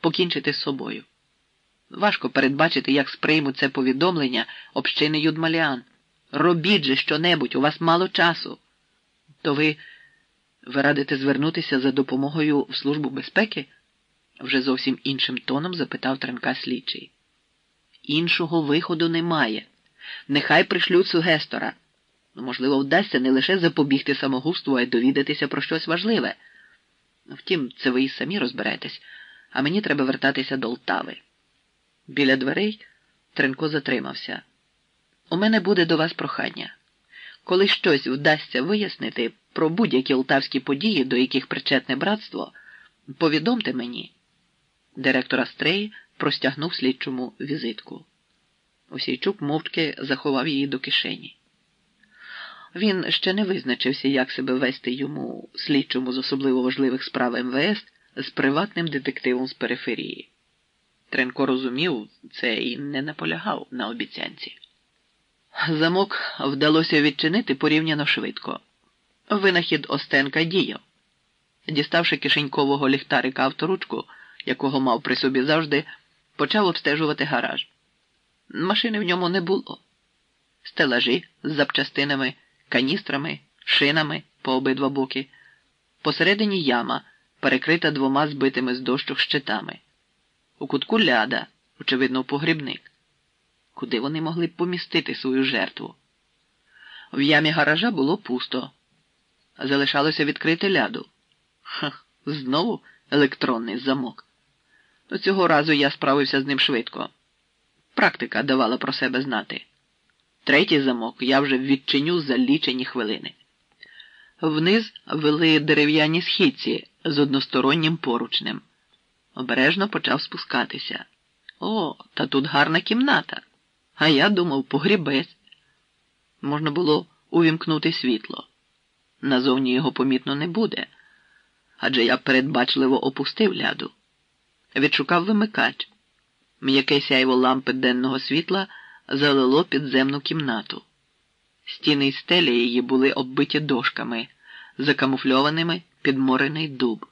покінчити з собою. Важко передбачити, як сприймуть це повідомлення общини Юдмаліан. Робіть же що-небудь, у вас мало часу. То ви, ви радите звернутися за допомогою в Службу безпеки? вже зовсім іншим тоном запитав Тренка слідчий. Іншого виходу немає. Нехай пришлють сугестора. Ну, можливо, вдасться не лише запобігти самогубству, а й довідатися про щось важливе. Втім, це ви і самі розберетесь, а мені треба вертатися до Лтави. Біля дверей Тренко затримався. У мене буде до вас прохання. Коли щось вдасться вияснити про будь-які лтавські події, до яких причетне братство, повідомте мені. Директор Астреї простягнув слідчому візитку. Осійчук мовчки заховав її до кишені. Він ще не визначився, як себе вести йому, слідчому з особливо важливих справ МВС, з приватним детективом з периферії. Тренко розумів це і не наполягав на обіцянці. Замок вдалося відчинити порівняно швидко. Винахід Остенка діяв. Діставши кишенькового ліхтарика авторучку, якого мав при собі завжди, почав обстежувати гараж. Машини в ньому не було. Стелажі з запчастинами, каністрами, шинами по обидва боки. Посередині яма, перекрита двома збитими з дощок щитами. У кутку ляда, очевидно, погрібник. Куди вони могли б помістити свою жертву? В ямі гаража було пусто, залишалося відкрити ляду. Ха, знову електронний замок. До цього разу я справився з ним швидко. Практика давала про себе знати. Третій замок я вже відчиню за лічені хвилини. Вниз вели дерев'яні східці з одностороннім поручнем. Обережно почав спускатися. О, та тут гарна кімната. А я думав, погрібець. Можна було увімкнути світло. Назовні його помітно не буде, адже я передбачливо опустив ляду. Відшукав вимикач. М'яке сяйво лампи денного світла залило підземну кімнату. Стіни й стелі її були оббиті дошками, закамуфльованими під морений дуб,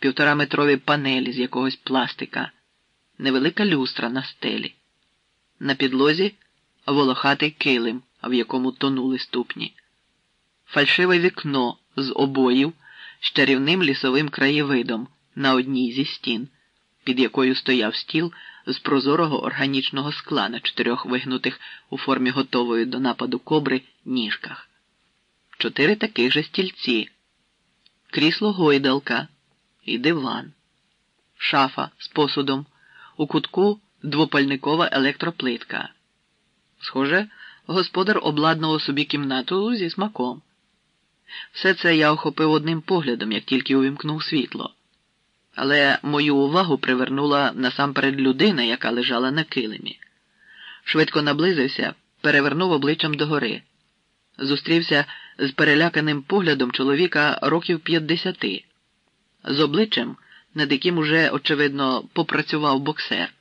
півтораметрові панелі з якогось пластика, невелика люстра на стелі. На підлозі волохатий килим, в якому тонули ступні, фальшиве вікно з обоїв з чарівним лісовим краєвидом на одній зі стін, під якою стояв стіл з прозорого органічного скла на чотирьох вигнутих у формі готової до нападу кобри ніжках, чотири таких же стільці, крісло гойдалка і диван, шафа з посудом, у кутку двопальникова електроплитка. Схоже, господар обладнував собі кімнату зі смаком. Все це я охопив одним поглядом, як тільки увімкнув світло. Але мою увагу привернула насамперед людина, яка лежала на килимі. Швидко наблизився, перевернув обличчям догори. Зустрівся з переляканим поглядом чоловіка років п'ятдесяти, з обличчям, над яким уже, очевидно, попрацював боксер.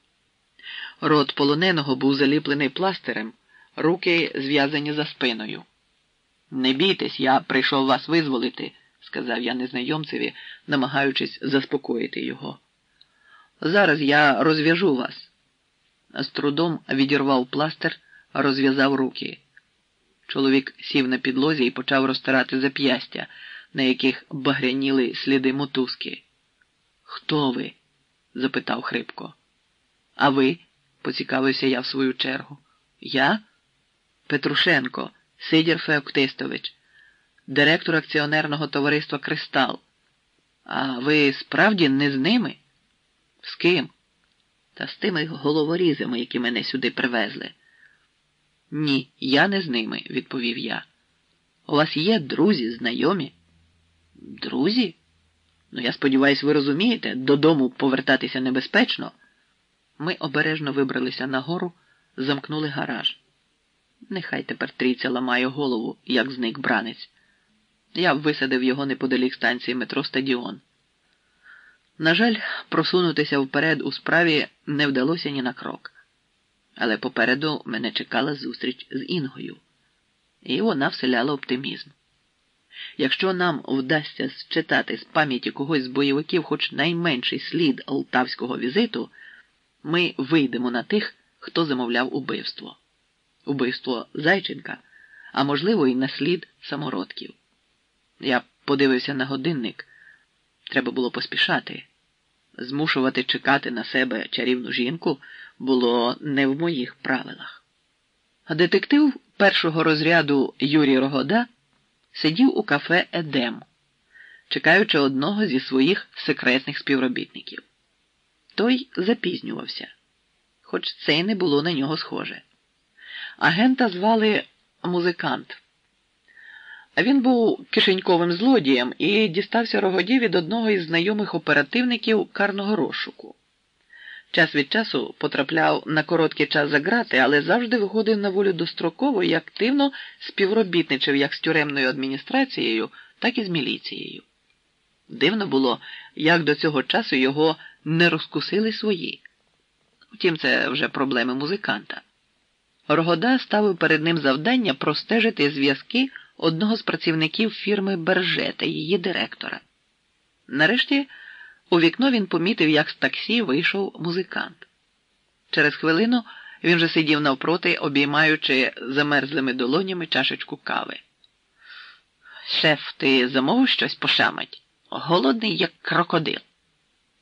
Рот полоненого був заліплений пластирем, руки зв'язані за спиною. Не бійтесь, я прийшов вас визволити, сказав я незнайомцеві, намагаючись заспокоїти його. Зараз я розв'яжу вас. З трудом відірвав пластир, розв'язав руки. Чоловік сів на підлозі і почав розтирати зап'ястя, на яких багряніли сліди мотузки. Хто ви? запитав хрипко. А ви? поцікавився я в свою чергу. Я? Петрушенко, Сидір Феоктистович, директор акціонерного товариства Кристал. А ви справді не з ними? З ким? Та з тими головорізами, які мене сюди привезли. Ні, я не з ними, відповів я. У вас є друзі, знайомі? Друзі? Ну, я сподіваюся, ви розумієте, додому повертатися небезпечно. Ми обережно вибралися нагору, замкнули гараж. Нехай тепер трійця ламає голову, як зник бранець. Я висадив його неподалік станції метро Стадіон. На жаль, просунутися вперед у справі не вдалося ні на крок. Але попереду мене чекала зустріч з Інгою, і вона вселяла оптимізм. Якщо нам вдасться считати з пам'яті когось з бойовиків хоч найменший слід алтавського візиту, ми вийдемо на тих, хто замовляв убивство. Убивство Зайченка, а можливо, і на слід самородків. Я подивився на годинник. Треба було поспішати. Змушувати чекати на себе чарівну жінку було не в моїх правилах. Детектив першого розряду Юрій Рогода сидів у кафе Едем, чекаючи одного зі своїх секретних співробітників. Той запізнювався, хоч це й не було на нього схоже. Агента звали музикант. Він був кишеньковим злодієм і дістався рогоді від одного із знайомих оперативників карного розшуку. Час від часу потрапляв на короткий час за грати, але завжди виходив на волю достроково і активно співробітничав як з тюремною адміністрацією, так і з міліцією. Дивно було, як до цього часу його не розкусили свої. Втім, це вже проблеми музиканта. Рогода ставив перед ним завдання простежити зв'язки одного з працівників фірми Берже та її директора. Нарешті у вікно він помітив, як з таксі вийшов музикант. Через хвилину він вже сидів навпроти, обіймаючи замерзлими долонями чашечку кави. Шеф, ти замовив щось пошамать? Голодний, як крокодил.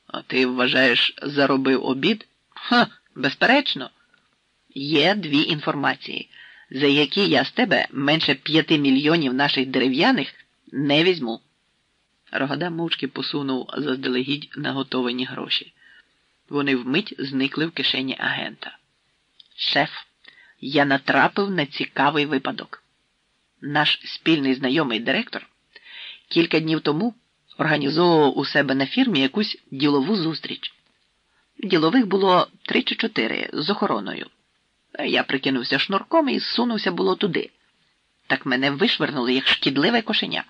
А ти вважаєш, заробив обід? Ха, безперечно. Є дві інформації, за які я з тебе менше п'яти мільйонів наших дерев'яних не візьму. Рогода мовчки посунув заздалегідь наготовані гроші. Вони вмить зникли в кишені агента. Шеф, я натрапив на цікавий випадок. Наш спільний знайомий директор кілька днів тому організовував у себе на фірмі якусь ділову зустріч. Ділових було три чи чотири з охороною. Я прикинувся шнурком і сунувся було туди. Так мене вишвернули, як шкідливе кошеня.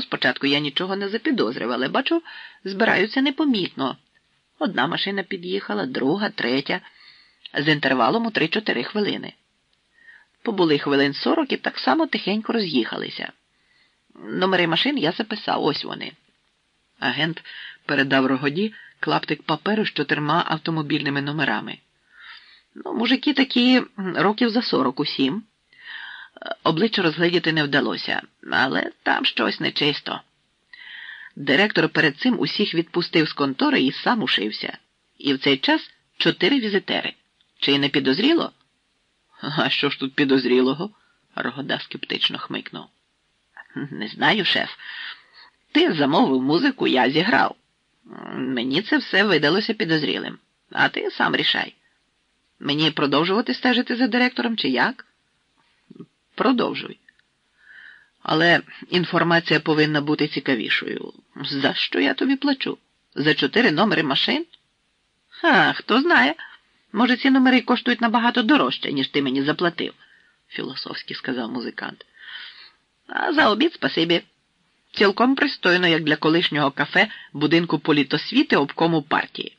Спочатку я нічого не запідозрив, але бачу, збираються непомітно. Одна машина під'їхала, друга, третя, з інтервалом у 3-4 хвилини. Побули хвилин 40 і так само тихенько роз'їхалися. Номери машин я записав, ось вони. Агент передав рогоді клаптик паперу з чотирма автомобільними номерами. Ну, мужики такі років за сорок усім. Обличчя розглядіти не вдалося, але там щось нечисто. Директор перед цим усіх відпустив з контори і сам ушився. І в цей час чотири візитери. Чи не підозріло? А що ж тут підозрілого? Рогода скептично хмикнув. Не знаю, шеф. Ти замовив музику, я зіграв. Мені це все видалося підозрілим, а ти сам рішай. Мені продовжувати стежити за директором чи як? Продовжуй. Але інформація повинна бути цікавішою. За що я тобі плачу? За чотири номери машин? А, хто знає. Може, ці номери коштують набагато дорожче, ніж ти мені заплатив, філософськи сказав музикант. А за обід спасибі. Цілком пристойно, як для колишнього кафе будинку політосвіти обкому партії.